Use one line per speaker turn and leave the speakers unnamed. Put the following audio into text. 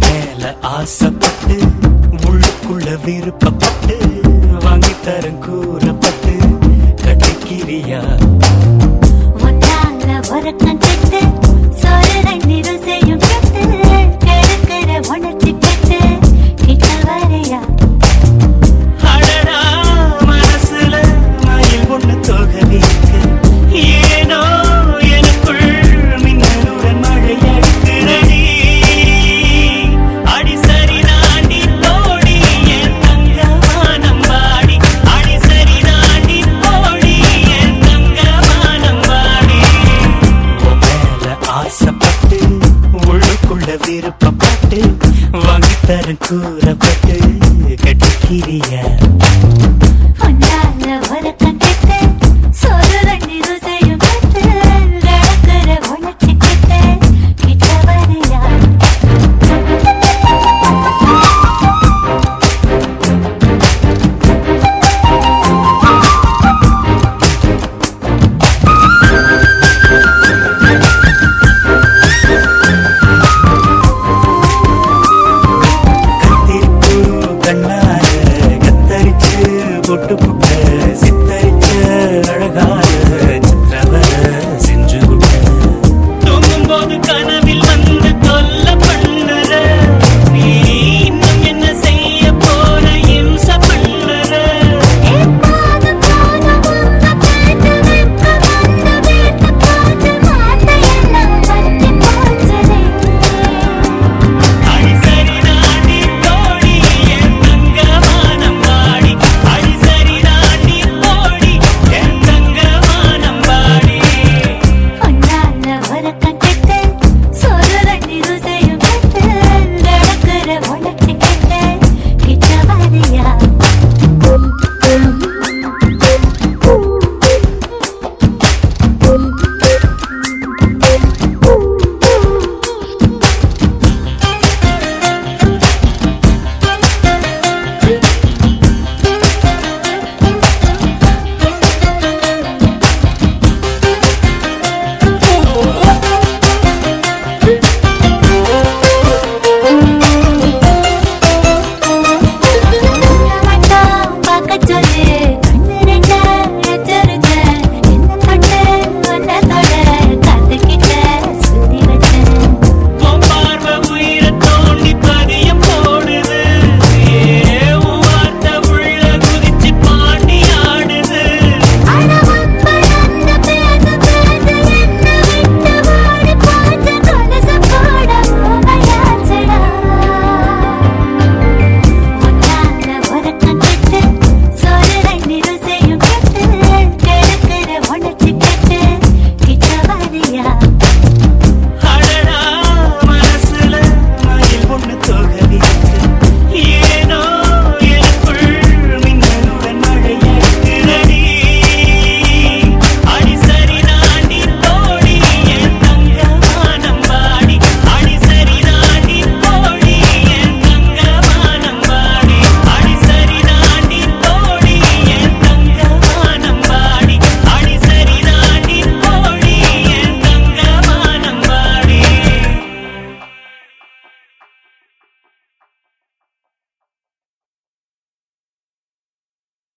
மேல ஆசைப்பட்டு உள்ளுக்குள்ள விருப்பப்பட்டு வாங்கி தரும் கூற பாட்டு உள்ளுக்குள்ள விருப்பப்பாட்டு வாங்கித்தரன் கூறப்பட்டு கட்டிக்கிறியா. good to put secreto.